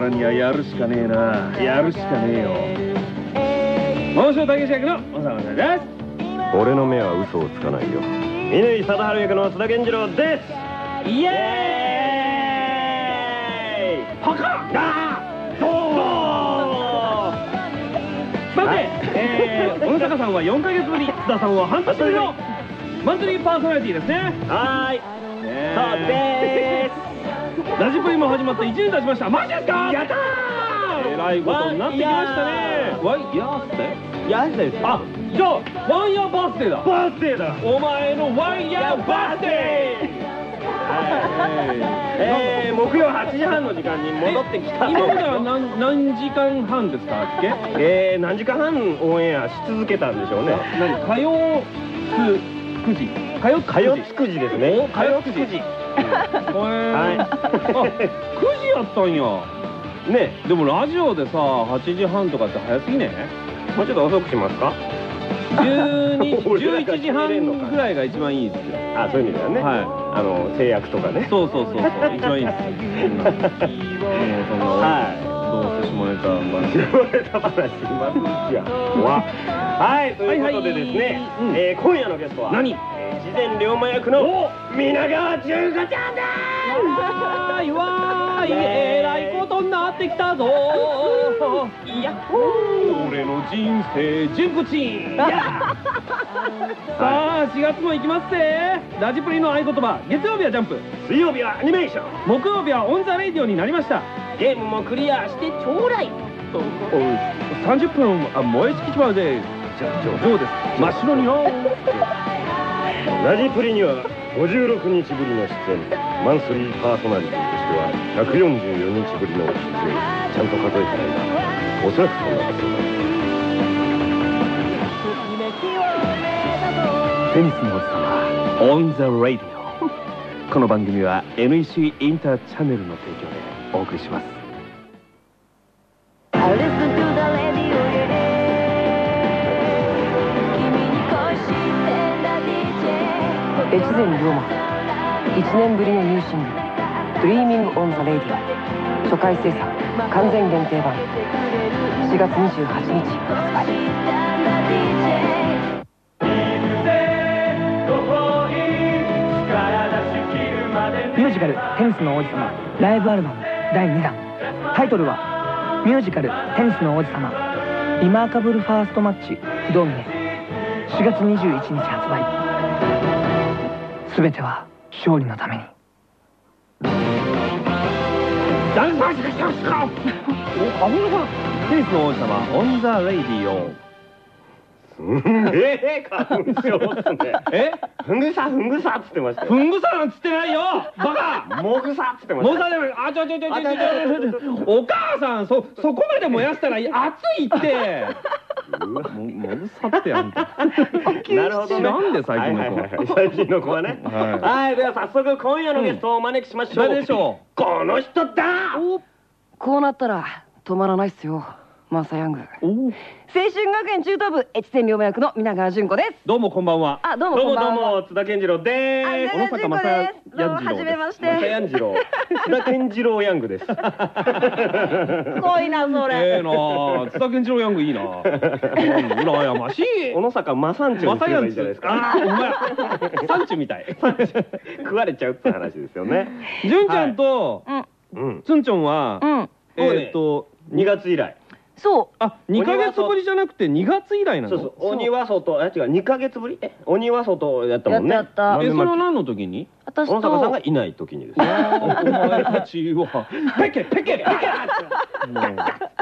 からにはやるしかねえな。やるしかねえよ。大城武史役の小沢さんです。俺の目は嘘をつかないよ。乾貞治役の津田健次郎です。イエーイ！パカッ！あーどう！さて、えー、小野坂さんは4ヶ月ぶり津田さんは半年ぶりのマンスリーパーソナリティですね。はーい。ねそうでラジプリも始まって1年経ちました。マジですか？やったー！えらいことになってきましたね。ワイヤースデーやですあじゃあワンヤーバースデーだ。バースデーだ。お前のワンヤーバースデえー、木曜8時半の時間に戻ってきた。今までは何何時間半ですか？っけ？えー、何時間半オンエアし続けたんでしょうね。何？火曜く9時。火曜つくじですね。火曜つくじ。これはいあ9時やったんや。ね。でもラジオでさ8時半とかって早すぎね。もうちょっと遅くしますか？12 俺らが11時半ぐらいが一番いいですよ。あそういう意味だよね、はい。あの制約とかね。そうそうそうそう。一番いいですうんもうそんなはい。どうせ下ネタ話言われた話しますや わ。はいということでですね、今夜のゲストは何？えー越前リョーマ役の皆川純子ちゃんですわーいわーい。え。らいことになってきたぞ。いや俺の人生純子ちんさあ4月も行きますぜ。ラジプリの合言葉月曜日はジャンプ。水曜日はアニメーション。木曜日は on the radio になりました。ゲームもクリアしてちょうだい。30分あ燃え尽きちまうぜ。じゃあ上です真っ白によラジプリには56日ぶりの出演マンスリーパーソナリティとしては144日ぶりの出演ちゃんと数えてないがおそらくそんなことだ。テニスの王子様 on the radio この番組は NEC インターチャンネルの提供でお送りします。DJ 越前龍馬。1年ぶりのニューシングル「Dreaming on the Radio」初回生産完全限定版。4月28日発売ミュージカル「テニスの王子様」ライブアルバム第2弾。タイトルは「ミュージカルテニスの王子様。リマーカブルファーストマッチ不動峰」4月21日発売。全ては勝利のために。誰さしかしかしかお危なか王子様オンザレイディオええ花粉症っすねえ？ふんぐさふんぐさっつってましたふよんぐさなんつってないよ。バカ。もぐさっつってましたもうさでもあちょちょちょちょちょお母さんそそこまで燃やしたら熱いってももぐさってあんたなるほどねなんで最近の子最近の子はねはいはいでは早速今夜のゲストをお招きしましょう誰でしょこの人だこうなったら止まらないっすよマサヤング。青春学園中等部越前龍馬役の皆川純子です。どうもこんばんは。あどうもどうもこんばんは。どうも津田健次郎です。皆川純子です。どうもはじめまして。津田健次郎。津田健次郎ヤングです。濃いなそええなあ。津田健次郎ヤングいいな。うん羨ましい。小野坂正んちょにすればいいじゃないですか。ああほんまやサンチュみたい。食われちゃうって話ですよね。純ちゃんとうん。つん。ちょんはうん。えーっと2月以来そあ2ヶ月ぶりじゃなくて2月以来なの？そうそう。鬼は外あ違う2ヶ月ぶり？え鬼は外やったもんね。やったやった。えそれは何の時に？う私き小野坂さんがといない時にですね。お前たちは。ペケペケペケ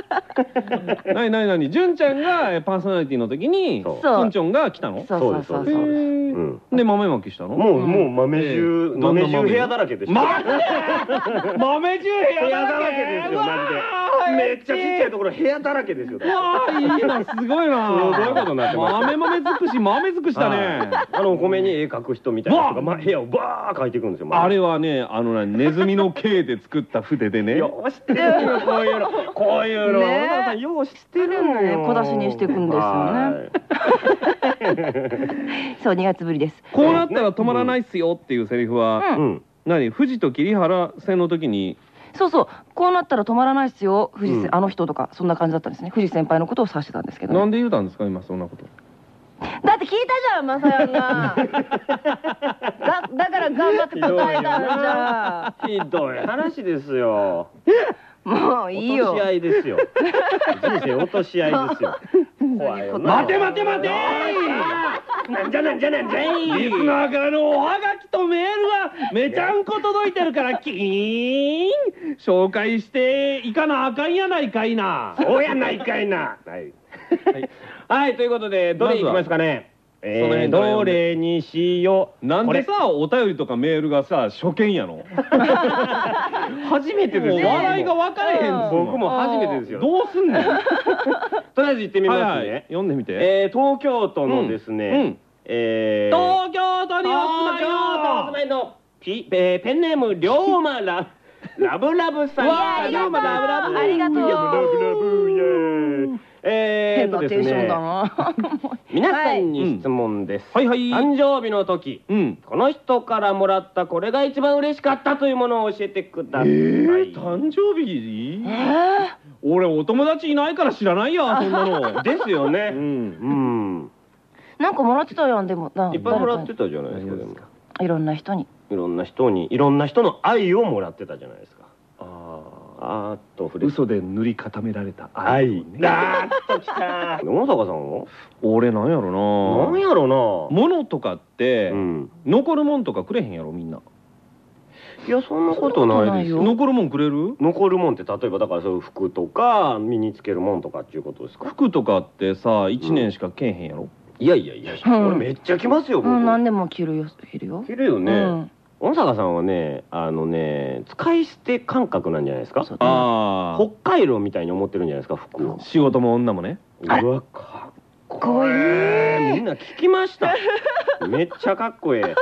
なになになに純ちゃんがえパーソナリティの時にそう。そうつんちょんが来たの？そうそうそうへそうですで豆まきしたの？もうもう豆中ええ。豆中部屋だらけでした。豆？中部部屋だらけですよマジで。ーめっちゃちっちゃいところ部屋だらけですよ。うわーいいなすごいな。すごいことになってます。豆豆尽くし豆尽くしたね。あのお米に絵描く人みたいな人がま部屋をバー描いていくんですよあれはねあのねネズミの毛で作った筆でね。よう知ってるよこういうの。こういうのさんよう知ってるのよ。ね小出しにしていくんですよね。はい。そう2月ぶりです。こうなったら止まらないっすよっていうセリフは、うん。うん何？富士と桐原戦の時に？そうそう。こうなったら止まらないっすよ藤瀬、うん。あの人とかそんな感じだったんですね。藤先輩のことを指してたんですけど。ね、なんで言うたんですか？今そんなこと。だって聞いたじゃんマサヤンが。がだから頑張って答えたんじゃひどい話ですよ。ん もういいよ。落とし合いですよ。人生落とし合いですよ。怖いよな。待て待て待て。なんじゃなんじゃなんじゃいリスナーからのおはがきとメールがめちゃんこ届いてるからキーン紹介していかなあかんやないかいなそうやないかいなはいはいということでどれいきますかねえー、どれにしよう。なんでさお便りとかメールがさ初見やの？初めてもう笑いが分かれへん僕も初めてですよ。どうすんねん。とりあえず行ってみますね、はいはい。読んでみて、えー、東京都のですね、うん。うん。えー、東京都にお住まいのまいのピ、えー、ペンネーム龍馬ラ ラブラブさん。ありがとうラブラブ。ありがとう。ラブラブえー変なっとですテンションだねな。皆さんに質問です、はい。はい誕生日の時うん。この人からもらったこれが一番嬉しかったというものを教えてください、えー、誕生日？え俺お友達いないから知らないやそんなの。ですよね。うん。うん。ー、なんかもらってたやんでも。ないいっぱいもらってたじゃないですかいろんな人に。いろんな人にいろんな人の愛をもらってたじゃないですかああーっとあ触れ嘘で塗り固められた愛をね。ガーッときた。小坂さんは？俺なんやろな。なんやろ物とかって、なうん。残るもんとかくれへんやろみんな。いやそんなことないです。よよ。残るもんくれる？残るもんって例えばだからそういう服とか身につけるもんとかっていうことですか？服とかってさ1年しかけえへんやろ、いやいやいやうん。俺めっちゃ着ますよ僕。うん何でも着るよ着るよ。着るよね。うん小坂さんはねあのね使い捨て感覚なんじゃないですか？ああ北海道みたいに思ってるんじゃないですか服を。仕事も女もね。うわかっこいい。みんな聞きました。めっちゃかっこええ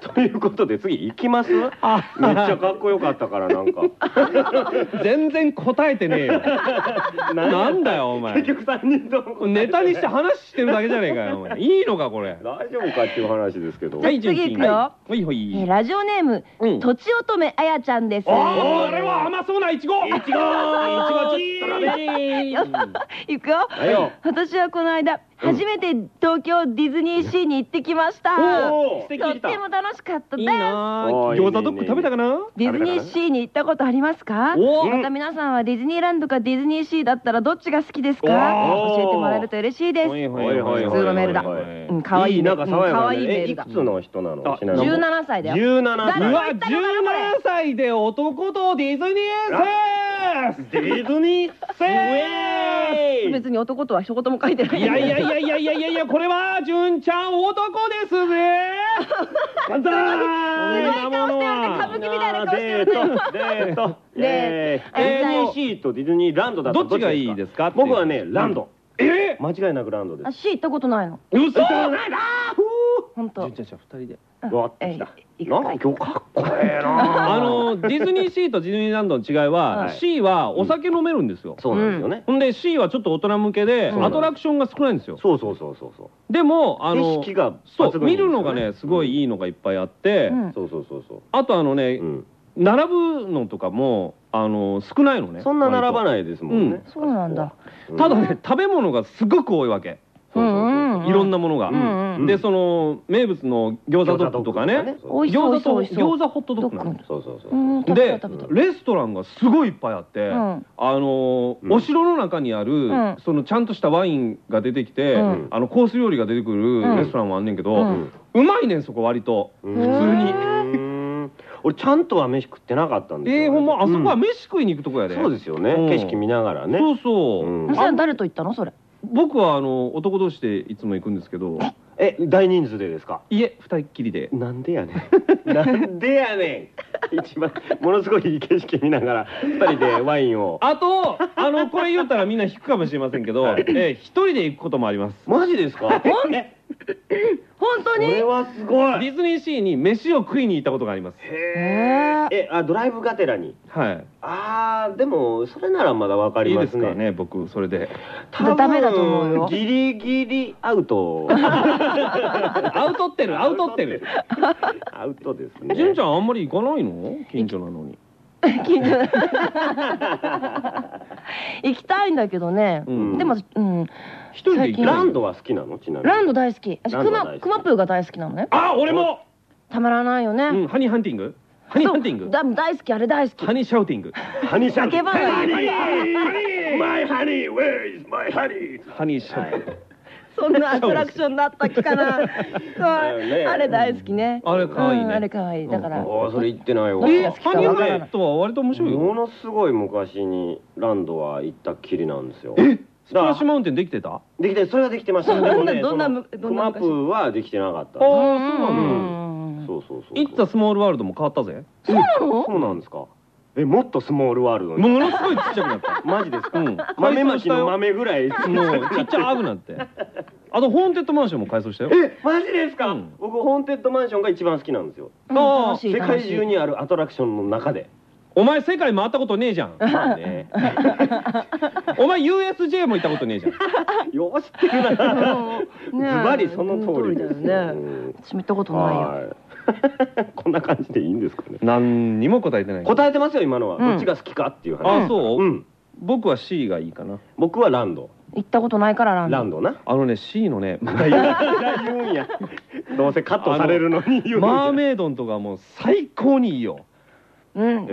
ということで次行きます？めっちゃかっこよかったからなんか。全然答えてねえよ。なんだよお前。結局3人ともネタにして話してるだけじゃねえかよお前。いいのかこれ。大丈夫かっていう話ですけど。はい次行くよ。ほいほい。えーラジオネーム、うん。とちおとめあやちゃんです。おーあれは甘そうないちごいちごいちごチーいくよ。はいよ。私はこの間初めて東京ディズニーシーに行ってきました。とっても楽しかったです。餃子ドッグ食べたかな？ディズニーシーに行ったことありますか？おまた皆さんはディズニーランドかディズニーシーだったらどっちが好きですか？教えてもらえると嬉しいです。普通のメールだ。うん可愛いね。なんか可愛いメールだ。えいくつの人なの？あちなみに。17歳だよ。17誰歳うわ言ったのかなこ17歳で男とディズニーセーディズニーセー別に男とは一言も書いてない。いやいやいやいやいやいやいやこれは純ちゃん男ですぜ。簡単すごい顔してるね歌舞伎みたいな顔してるねデートデートでえーディズニーシーとディズニーランドだったらどっちがいいですか僕はねランドえ間違いなくランドですあ C 行ったことないの嘘本当。純ちゃんじゃあ二人で。うわ来た。えなんか今日かっこええなあ。のディズニーシーとディズニーランドの違いは、はい。C はお酒飲めるんですよ、そうなんですよね。ほんで C はちょっと大人向けで、うんアトラクションが少ないんですよ。そうそうそうそうそう。でもあの景色がそう見るのがねすごいいいのがいっぱいあって、うん。そうそうそうそあとあのね、並ぶのとかもあの少ないのね。そんな並ばいないですもんね。そうなんだ。うん。ただね食べ物がすごく多いわけ。そうそういろんなものが、うんうんでその名物の餃子ドッグとかね。そう美味しそう餃子と餃子ホットドッグなの。そうそうそうでレストランがすごいいっぱいあって、うん。あのお城の中にある、ん。そのちゃんとしたワインが出てきて、うん。あのコース料理が出てくるうん。レストランもあんねんけど、ううんまいねんそこ割と。普普通に。俺ちゃんとは飯食ってなかったんですよ。えー、ほんまあそこはうん。飯食いに行くとこやで、そうですよね。うん。景色見ながらね。そうそう、うん誰と行ったのそれ？僕はあの男同士でいつも行くんですけど。え大人数でですか？いえ二人っきりで。なんでやねん。なんでやねん。一番ものすごいいい景色見ながら二人でワインを。あとあのこれ言ったらみんな引くかもしれませんけど、えー一人で行くこともあります。マジですか？え 本当に？これはすごい。ディズニーシーに飯を食いに行ったことがあります。へええあドライブがてらに？はい。あーでもそれならまだわかりいいますね。ですかね僕それで。多分ダメだと思うよ。ギリギリアウト。アウトってるアウトってる。アウトですね。純ちゃんあんまり行かないの？近所なのに 近所 行きたいんだけどね、うん。でもうん。一人でランドは好きなの？ちなみに。ランド大好き。私クマクマプーが大好きなのね。あ俺も。たまらないよね、うんハニーハンティング？ハニーハンティング？大好きあれ大好き。ハニーシャウティング。ハニーシャン叫ばないハニー。ハニー。Where is my honey ハニーシャウティングそんなアトラクションだったっけかな。あれ大好きね。あれ可愛いね。うんあれ可愛い。だから、うんあーそれ言ってないわ。ハニーハントは割と面白いもよのすごい昔にランドは行ったっきりなんですよ。スプラッシュマウンテンできてた？あできてそれはできてました。でもねどんなどんなクマプーはできてなかった。あーうんそうなん。そうそうそうイッツ・ア・スモール・ワールドも変わったぜ。そうなの？そうなんですかえもっとスモールワールドに。ものすごいちっちゃくなった。マジですか？うん。豆まきの豆ぐらい。もうちっちゃくなって。あとホーンテッドマンションも改装したよ。えマジですか、うん。僕ホーンテッドマンションが一番好きなんですよ。う。んあー楽しい世界中にあるアトラクションの中で。お前世界回ったことねえじゃん。まあね。お前 USJ も行ったことねえじゃん。よう知ってるな。ねズバリその通りです。だよね。うん。私も行ったことないよ。はい こんな感じでいいんですかね。何にも答えてない。答えてますよ今のは、うん。どっちが好きかっていう話。あそう、うん。僕は C がいいかな。僕はランド。行ったことないからランド。ランドな。あのね C のね また言う言うんや。どうせカットされるのに言うんやマーメイドンとかもう最高にいいよ。うん。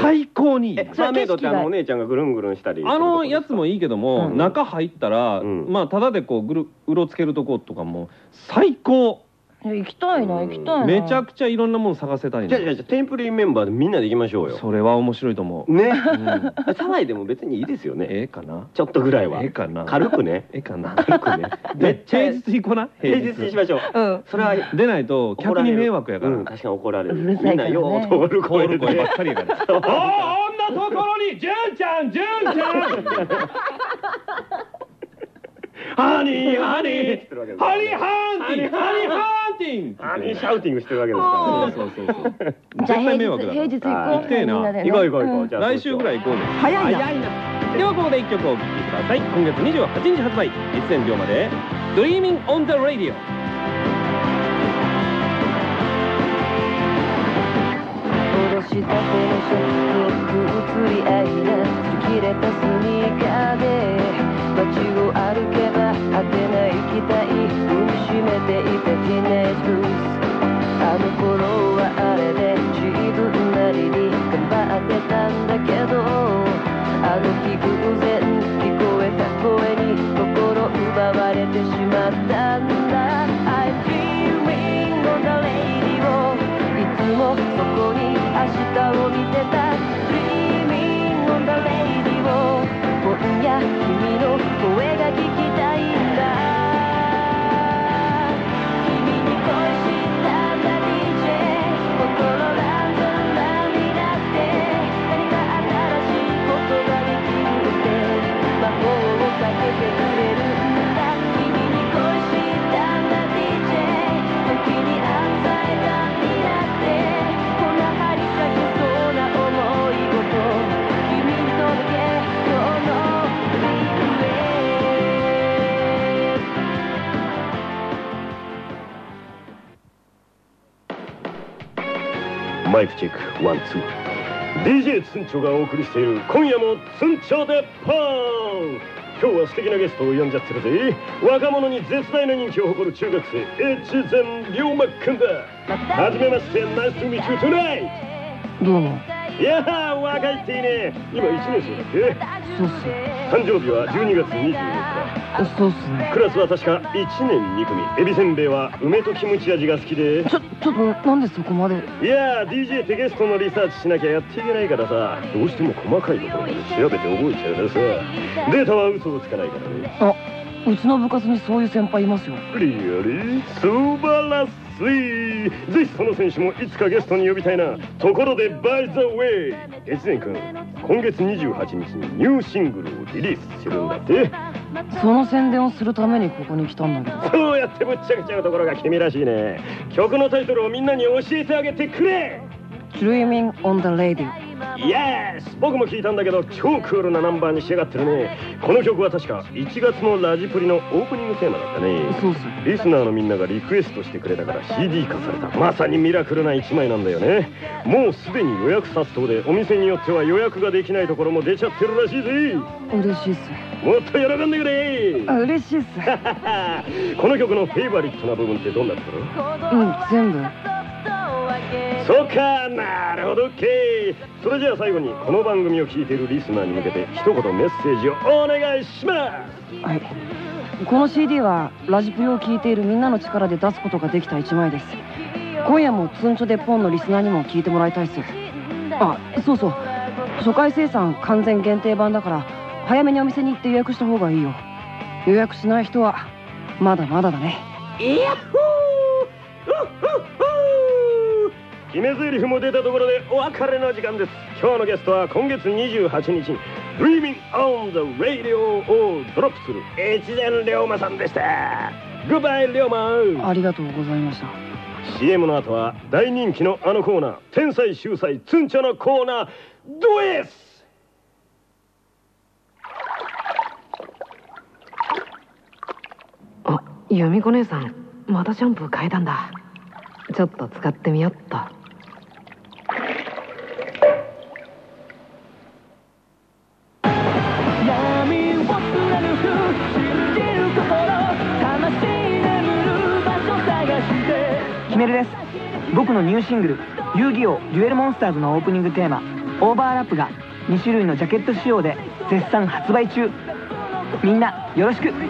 最高にいいえマーメイドってあのお姉ちゃんがぐるんぐるんしたりあのやつもいいけども、うん。中入ったら、うん。まあただでこうぐるうろつけるとことかも最高行きたいな行きたいな。めちゃくちゃいろんなもの探せたいじゃあじゃあじゃあテンプリンメンバーでみんなで行きましょうよ。それは面白いと思う、ね。うん、騒いでも別にいいですよね。ええかな？ちょっとぐらいは。ええかな？軽くね。ええかな？軽くね。めっちゃ平日行こうな？平日。にしましょう。うん。それはでないと客に迷惑やから、うん確かに怒られる。みんなよう通る通声でばっかりやから「おおあんなところに純ちゃん。純ちゃん! 」ハニーハニー。ハニーハンティングハニーハンティングハニーシャウティングしてるわけですか。らそうそうそう絶対迷惑だ平日行こう。行きてえな。行こう行こう行こう。じゃあ来週ぐらい行こうね。早いな。ではここで一曲お聴きください。今月28日発売。越前龍馬で「Dreaming on the Radio」したてのショックを移り合いな擦り切れたスニーカーで街を歩けば果てない期待踏みしめていたティネージブルースあの頃はあれで自分なりに頑張ってたんだけどあの日偶然聞こえた声に心奪われてしまった。ツンチョがお送りしている今夜もツンチョでパーン。今日は素敵なゲストを呼んじゃってるぜ。若者に絶大な人気を誇る中学生越前龍馬くんだ。はじめましてナイス to meet you tonight どうもいやー若いっていいね。今1年生だっけ？そうっす誕生日は12月24日。そうっすね。クラスは確か1年2組。エビせんべいは梅とキムチ味が好きで。ちょちょっとなんでそこまで？いやー DJ ってゲストのリサーチしなきゃやっていけないからさ。どうしても細かいところまで調べて覚えちゃうからさ。データは嘘をつかないからね。あうちの部活にそういう先輩いますよ。リアリ素晴らしいぜひその選手もいつかゲストに呼びたいな。ところでバイザウェイ越前君今月28日にニューシングルをリリースするんだって。その宣伝をするためにここに来たんだけど。そうやってぶっちゃけちゃうところが君らしいね。曲のタイトルをみんなに教えてあげてくれ。Dreaming on the Radio イエス僕も聞いたんだけど超クールなナンバーに仕上がってるね。この曲は確か1月のラジプリのオープニングテーマだったね。そうそう。リスナーのみんながリクエストしてくれたから CD 化された。まさにミラクルな一枚なんだよね。もうすでに予約殺到でお店によっては予約ができないところも出ちゃってるらしいぜ。嬉しいっす。もっと喜んでくれ。あ嬉しいっす。この曲のフェイバリットな部分ってどんなところ？うん全部そうかなるほど OK それじゃあ最後にこの番組を聞いているリスナーに向けて一言メッセージをお願いします。はい。この CD はラジプリを聴いているみんなの力で出すことができた一枚です。今夜もツンチョでポンのリスナーにも聴いてもらいたいっす。あそうそう。初回生産完全限定版だから早めにお店に行って予約した方がいいよ。予約しない人はまだまだだね。いやっほー決め台詞も出たところでお別れの時間です。今日のゲストは今月28日に Dreaming on the Radio をドロップする。越前龍馬さんでした。グッバイ龍馬ありがとうございました。CM の後は大人気のあのコーナー天才秀才ツンチョのコーナードエス。あ由美子姉さんまたシャンプー変えたんだ。ちょっと使ってみよっとメルです。僕のニューシングル「遊戯王デュエルモンスターズ」のオープニングテーマ「オーバーラップ」が2種類のジャケット仕様で絶賛発売中。みんなよろしく。守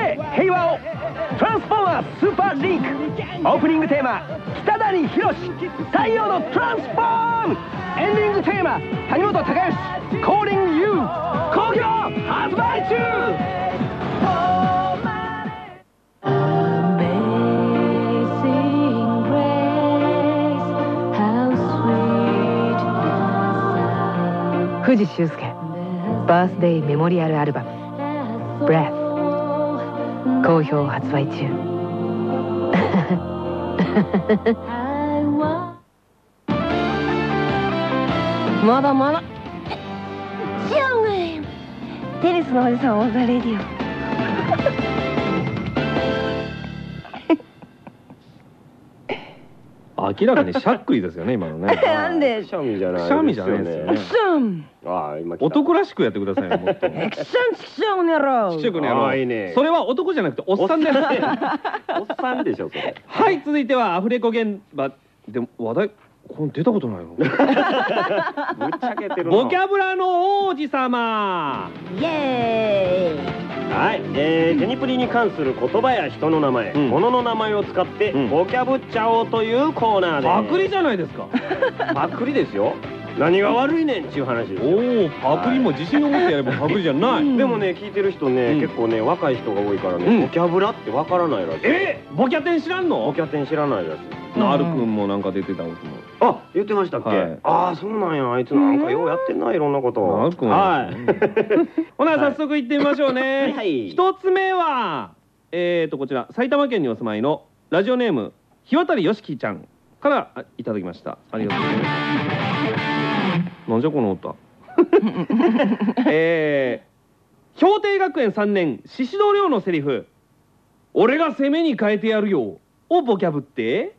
れ平和を。トランスフォーマースーパーリンク。オープニングテーマ北谷宏太陽のトランスフォーム。エンディングテーマ谷本隆義。コーリングユー好評発売中。The 藤修介。バースデイメモリアルアルバム Breath 好評発売中。まだまだ。ショーテニスの王子様 on the radio。明らかにしゃっくりですよね今のね。なんでくしゃみじゃないくしゃみじゃない。ですよねクションああ今男らしくやってくださいよもっと。クションションやろちっちゃくねやろああいいね。それは男じゃなくておっさんですおっさんでしょそれ。はい続いてはアフレコ現場。でも話題これ出たことないの？ぶっちゃけてるな。ボキャブラの王子様。イエーイ。はい、えー、テニプリに関する言葉や人の名前、うん。物の名前を使ってうん。ボキャブっちゃおうというコーナーです。パクリじゃないですか。パクリですよ何が悪いねんっていう話ですよ。おおパクリも自信を持ってやればパクリじゃない。でもね聞いてる人ね、うん。結構ね若い人が多いからね、うん。ボキャブラってわからないらしい。えボキャテン知らんボのキャテン知らないらしい。なるくんもなんか出てたことも。あ言ってましたっけ、はい。ああそうなんや。あいつなんかようやってんないろんなこと。なるくんはい。ほな早速行ってみましょうね。一つ目はえーとこちら埼玉県にお住まいのラジオネーム日渡よしきちゃんからあいただきました。ありがとうございますなんじゃこの歌。えー、氷定学園3年宍戸亮のセリフ「俺が攻めに変えてやるよ」をボキャブって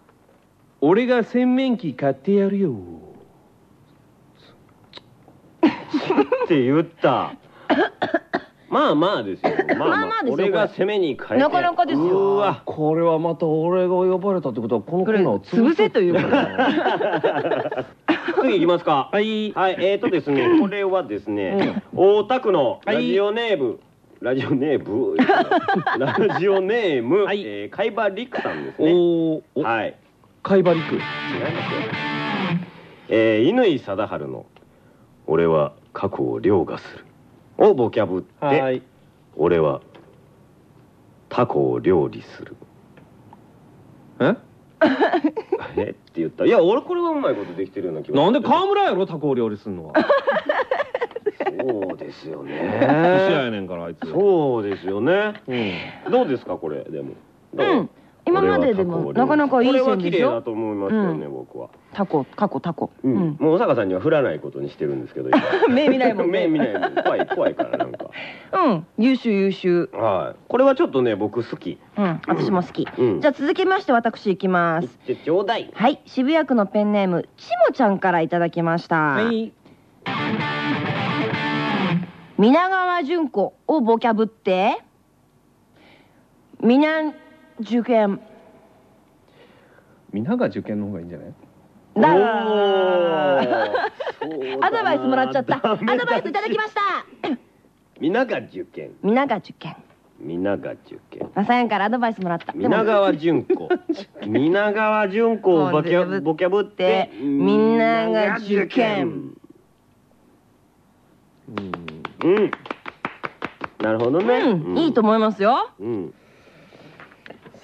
「俺が洗面器買ってやるよ」って言った まあまあですよ。まあまあまあですよ俺が攻めに変えて。なかなかですよ。うわ。これはまた俺が呼ばれたってことはこのコーナーを潰せということ 次行きますか。はい。はいえーとですね これはですね大田区のラジオネームラジオネーム？ラジオネーム？はい。えー海馬陸さんですね。おおはい。海馬陸。違いますよ。えー乾貞治の「俺は過去を凌駕する」をボキャブってはい「俺はタコを料理する。え」え？って言った。いや俺これはうまいことできてるような気がなんで川村やろ？タコを料理すんのは。そうですよ寿司屋やねねんからあいつ。そうですよね。うん。どうですかこれでも。どう？うん今まででもなかなかいいこれは線でしょ？綺麗だと思いますよね、う僕は、タコタコタコ。ううん。んもう小坂さんには振らないことにしてるんですけど今。目見ないもんね。目見ないもん。怖い怖いからなんか。うん。優秀優秀。はい。これはちょっとね僕好き。うん。私も好き。うん。じゃあ続きまして私いきます。ちょうだい。はい。渋谷区のペンネームちもちゃんからいただきました。はい。皆川淳子をボキャブって？皆受験。皆が受験の方がいいんじゃない？だ アドバイスもらっちゃった。アドバイスいただきました。皆が受験。皆が受験。皆が受験。まさやんからアドバイスもらった。皆川淳子皆川淳子をボキャボキャブってみんなが受験。うん。うん。なるほどね、うん。いいと思いますよ。うん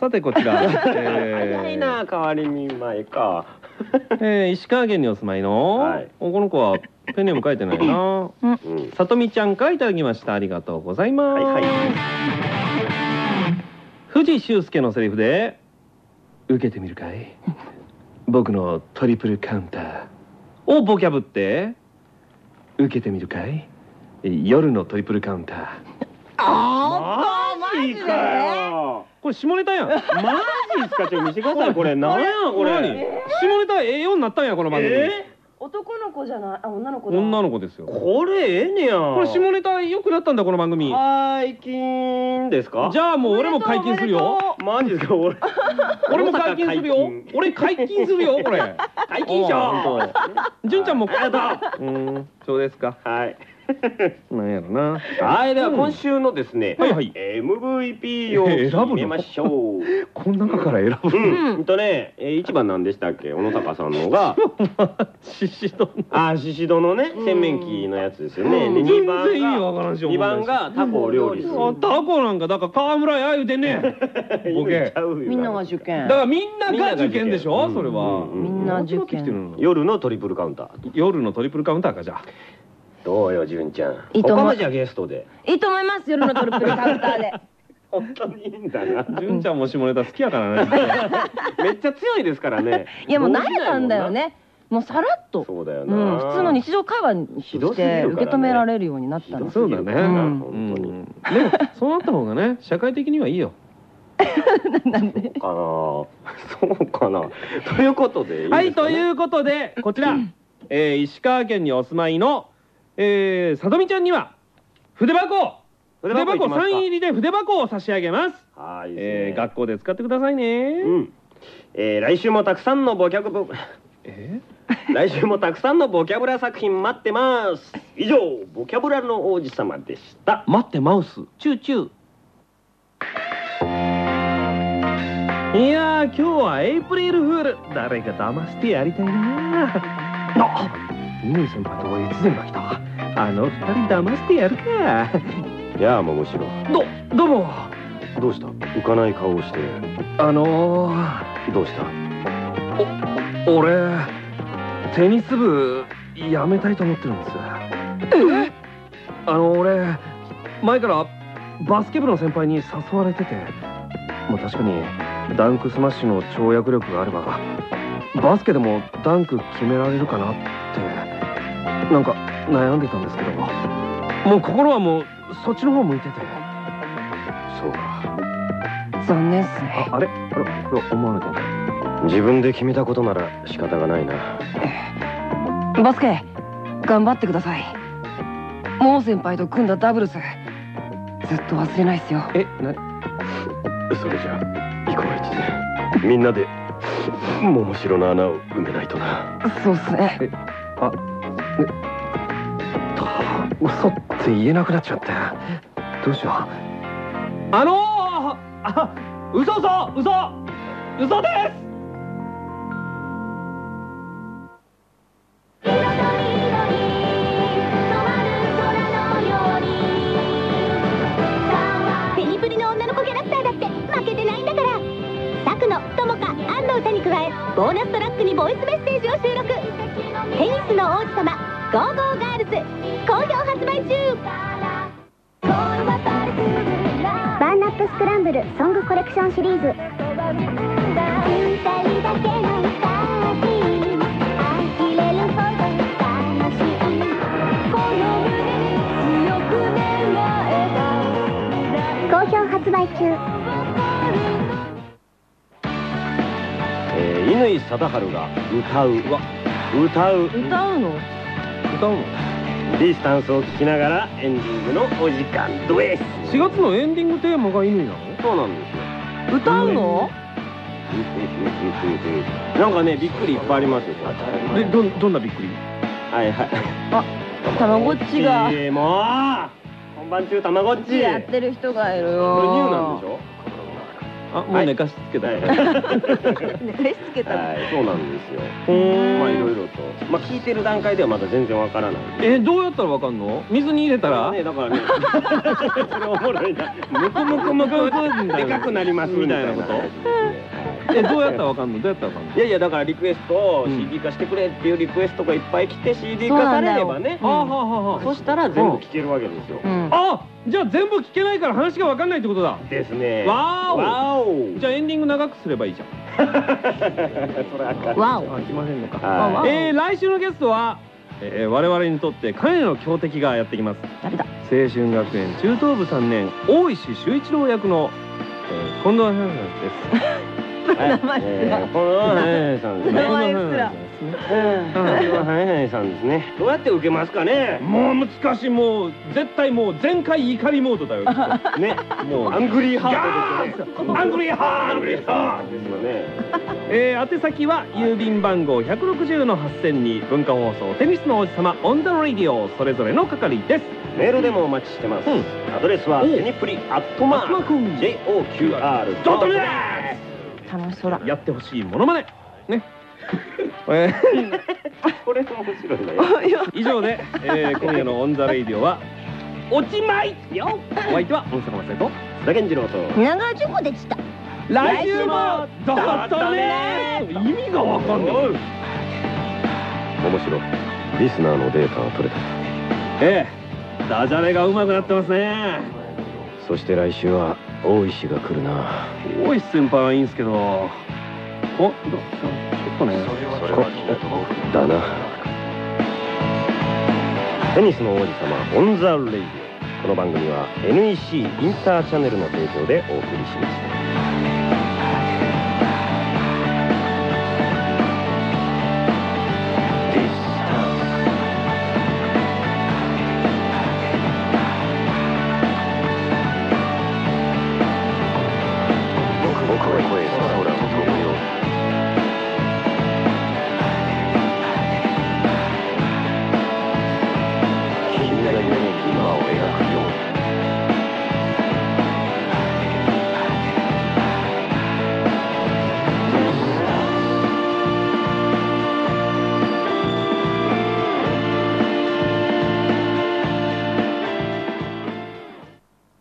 さてこちら、早いな代わりに前か。えー石川県にお住まいの、はい。おこの子はペンネーム書いてないな。うん。さとみちゃんからいただきました。ありがとうございます、はいはい。藤修介のセリフで受けてみるかい。僕のトリプルカウンターをボキャブって受けてみるかい。夜のトリプルカウンター。あマジかよこれ下ネタやん。マジですか？ちょっと見せてください。これ。何やこ何れ下ネタええようになったんやこの番組、え男の子じゃない？あ女の子だ。女の子ですよ。これええねやこれ下ネタ良くなったんだこの番組。解禁ですか？じゃあもう俺も解禁するよ。マジですか？俺。俺も解禁するよ。俺解禁するよこれ。解禁しよう。純ちゃんも。やだうん。そうですか。はい なんやろな。はいでは今週のですねはいはい。MVP を決めましょう。この中から選ぶうんうん。とねえー一番なんでしたっけ？小野高さんのが。ししとんあシシドのね。洗面器のやつですよね。で全二番然意味わからんしが二番がタコを料理す。るあタコなんかだから川村や言うてんね。ん ボケ。みんなが受験。だからみんなが受験でしょ？うんそれはうん。みんな受験。夜のトリプルカウンター。夜のトリプルカウンターかじゃあどうよ純ちゃん。いいと思う。他もじゃあゲストで。いいと思います夜のトリプルカウンターで。本当にいいんだな。純ちゃんも下ネタ好きやからね めっちゃ強いですからね。いやもう慣れたんだよね。もうさらっとそうだような、ん普通の日常会話にして受け止められるようになったんですそうだね、うん。本当に。うん。でもそうなった方がね社会的にはいいよ。かな。そうかな。ということではいということでこちら、えー石川県にお住まいの、えー、さとみちゃんには筆箱。筆箱サイン入りで筆箱を差し上げます。はいいいえー学校で使ってくださいね、うん、えー、来週もたくさんのボキャブえ？来週もたくさんのボキャブラ作品待ってます。以上ボキャブラの王子様でした。待ってマウス。チューチュー。いやー今日はエイプリルフール。誰か騙してやりたいなあ乾先輩と越前が来た。あの二人騙してやるか。やあ桃城。どどうも。どうした？浮かない顔をして。あのー、どうした？俺テニス部辞めたいと思ってるんです。あの俺前からバスケ部の先輩に誘われてて。まあ確かにダンクスマッシュの跳躍力があればバスケでもダンク決められるかなってなんか悩んでたんですけども。う心はもうそっちの方向いてて。そうか。残念っすね。ああれ？あれ？これ思われてる自分で決めたことなら仕方がないな。バスケ頑張ってください。モー先輩と組んだダブルス。ずっと忘れないっすよ。えなそれじゃ行こう一年みんなで桃城の穴を埋めないとな。そうっすね嘘って言えなくなっちゃって。どうしよう。あのー、あ、嘘嘘嘘嘘ですゴーゴーガールズ好評発売中。バーナップスクランブルソングコレクションシリーズ。好評発売中。えー、乾貞治が歌うわ。歌う。歌うの？歌うのディスタンスを聞きながらエンディングのお時間です。4月のエンディングテーマが乾なの？そうなんですよ。歌うの？なんかねびっくりいっぱいありますよ。でどんどんなびっくり？はいはい。たまごっちが。えーもう本番中たまごっち。やってる人がいるこれニよューなんでしょ？あもう寝かしつけたはい、よ。はい、ねレスつけたの。そうなんですよ。まあいろいろと。まあ聞いてる段階ではまだ全然わからない。えどうやったらわかんの？水に入れたら？ねだからね。それおもろいな。むくむくむくでかくなりますみたいな。こと？えどうやったらわかんの？どうやったらわかんの？いやいやだからリクエストをうん CD 化してくれっていうリクエストがいっぱい来て CD 化されればね。あはあはあはあ。そしたら全部聞けるわけですよ。うん。あじゃあ全部聞けないから話がわかんないってことだ。ですね。わーお。わお。じゃあエンディング長くすればいいじゃん。それあかんわお。あ来ませんのか。はい。えー、来週のゲストは、えー、我々にとって彼の強敵がやってきます。誰だ？青春学園中等部3年大石修一郎役の、えー、近藤花さんです。は い名前すら。えーこのはいさんですね名前すら。うん。はいはいさんですねどうやって受けますかね。もう難しい。もう絶対もう全開怒りモードだよ。ね。もう。アングリーハートですよね。アングリーハーアングリーハーですよねえー、宛先は郵便番号160の8000に文化放送テニスの王子様 on the radio それぞれの係です。メールでもお待ちしてます。うん。アドレスはおテニプリアットマーク。JOQR ドットネット楽しそうだ。やってほしいものまね。ね。えー。これ面白いね。以上で、えー、今夜の on the radio はおちまいよ。お相手は小野坂昌也と須田健次郎と長事故でした。来週もドットね。意味がわかんない。面白い。リスナーのデータが取れた。ええ。ダジャレが上手くなってますね。そして来週は大石が来るな。大石先輩はいいんすけど。おどちょっとねだな。テニスの王子様 on the radio。この番組は NEC インターチャネルの提供でお送りしました